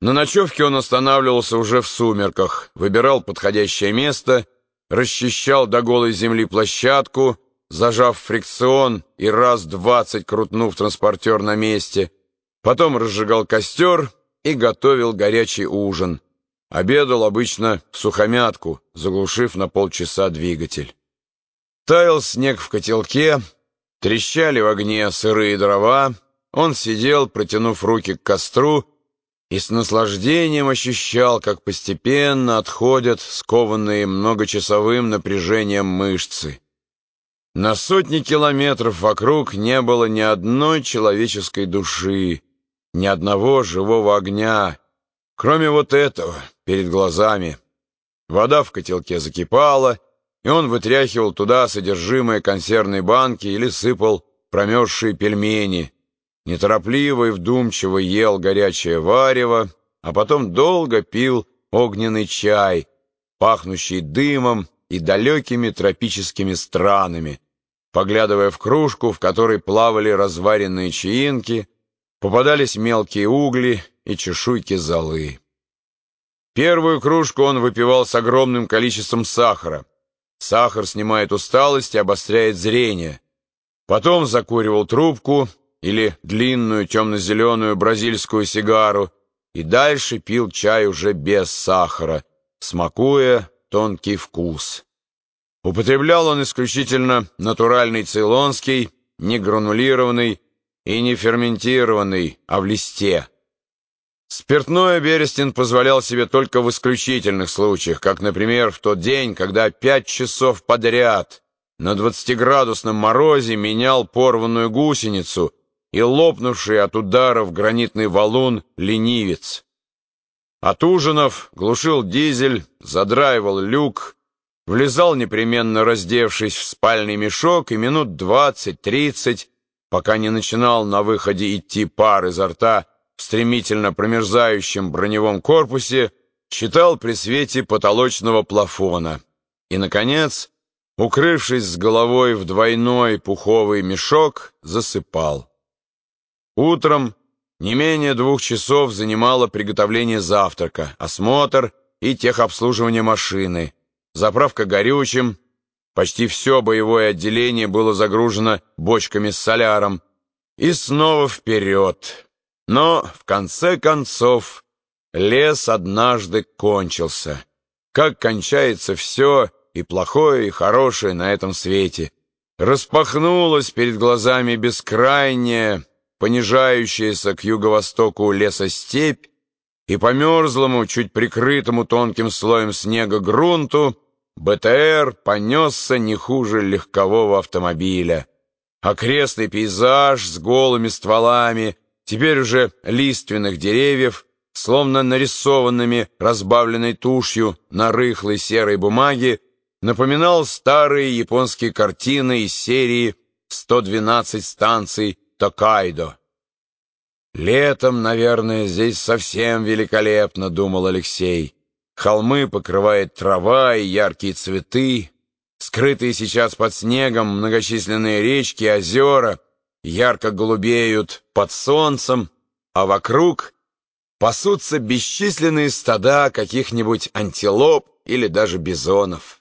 На ночевке он останавливался уже в сумерках, выбирал подходящее место, расчищал до голой земли площадку, зажав фрикцион и раз двадцать крутнув транспортер на месте, потом разжигал костер и готовил горячий ужин. Обедал обычно в сухомятку, заглушив на полчаса двигатель. Таял снег в котелке, трещали в огне сырые дрова, он сидел, протянув руки к костру, и с наслаждением ощущал, как постепенно отходят скованные многочасовым напряжением мышцы. На сотни километров вокруг не было ни одной человеческой души, ни одного живого огня, кроме вот этого перед глазами. Вода в котелке закипала, и он вытряхивал туда содержимое консервной банки или сыпал промерзшие пельмени, неторопливо и вдумчиво ел горячее варево, а потом долго пил огненный чай, пахнущий дымом и далекими тропическими странами, поглядывая в кружку, в которой плавали разваренные чаинки, попадались мелкие угли и чешуйки золы. Первую кружку он выпивал с огромным количеством сахара. Сахар снимает усталость и обостряет зрение. Потом закуривал трубку или длинную темно-зеленую бразильскую сигару и дальше пил чай уже без сахара, смакуя тонкий вкус. Употреблял он исключительно натуральный цейлонский, не гранулированный и не ферментированный, а в листе. Спиртное Берестин позволял себе только в исключительных случаях, как, например, в тот день, когда пять часов подряд на двадцатиградусном морозе менял порванную гусеницу и лопнувший от ударов гранитный валун ленивец. От ужинов глушил дизель, задраивал люк, влезал непременно раздевшись в спальный мешок и минут двадцать-тридцать, пока не начинал на выходе идти пар изо рта в стремительно промерзающем броневом корпусе, читал при свете потолочного плафона и, наконец, укрывшись с головой в двойной пуховый мешок, засыпал. Утром не менее двух часов занимало приготовление завтрака, осмотр и техобслуживание машины, заправка горючим. Почти все боевое отделение было загружено бочками с соляром. И снова вперед. Но, в конце концов, лес однажды кончился. Как кончается все, и плохое, и хорошее на этом свете. Распахнулась перед глазами бескрайняя, понижающаяся к юго-востоку лесостепь, и по мерзлому, чуть прикрытому тонким слоем снега грунту БТР понесся не хуже легкового автомобиля. Окрестный пейзаж с голыми стволами, теперь уже лиственных деревьев, словно нарисованными разбавленной тушью на рыхлой серой бумаге, напоминал старые японские картины из серии «112 станций Токайдо. «Летом, наверное, здесь совсем великолепно», — думал Алексей. «Холмы покрывает трава и яркие цветы, скрытые сейчас под снегом многочисленные речки озера ярко голубеют под солнцем, а вокруг пасутся бесчисленные стада каких-нибудь антилоп или даже бизонов.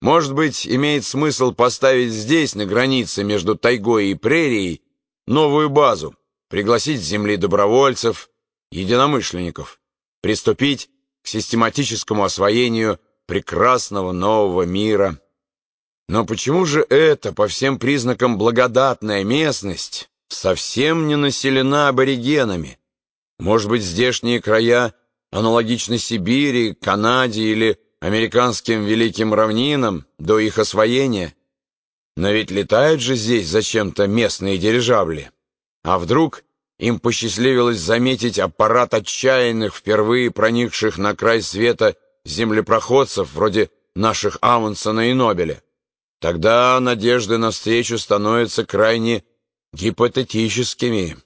Может быть, имеет смысл поставить здесь, на границе между тайгой и прерией, новую базу, пригласить с земли добровольцев, единомышленников, приступить к систематическому освоению прекрасного нового мира. Но почему же эта, по всем признакам благодатная местность, совсем не населена аборигенами? Может быть, здешние края аналогичны Сибири, Канаде или американским великим равнинам до их освоения? Но ведь летают же здесь зачем-то местные дирижабли. А вдруг им посчастливилось заметить аппарат отчаянных, впервые проникших на край света землепроходцев, вроде наших Амундсена и Нобеля? Тогда надежды на встречу становятся крайне гипотетическими.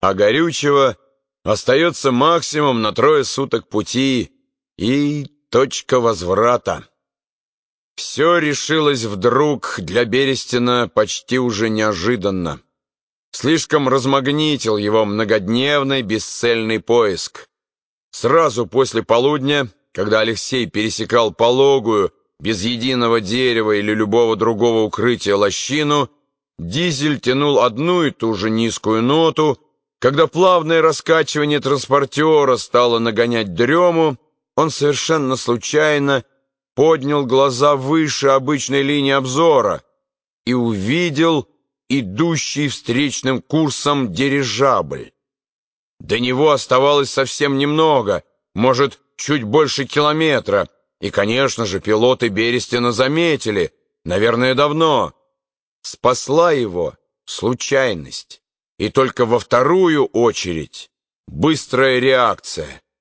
А горючего остается максимум на трое суток пути и точка возврата. Все решилось вдруг для Берестина почти уже неожиданно. Слишком размагнитил его многодневный бесцельный поиск. Сразу после полудня, когда Алексей пересекал пологую, без единого дерева или любого другого укрытия лощину, дизель тянул одну и ту же низкую ноту. Когда плавное раскачивание транспортера стало нагонять дрему, он совершенно случайно поднял глаза выше обычной линии обзора и увидел идущий встречным курсом дирижабль. До него оставалось совсем немного, может, чуть больше километра, и, конечно же, пилоты Берестина заметили, наверное, давно. Спасла его случайность, и только во вторую очередь быстрая реакция.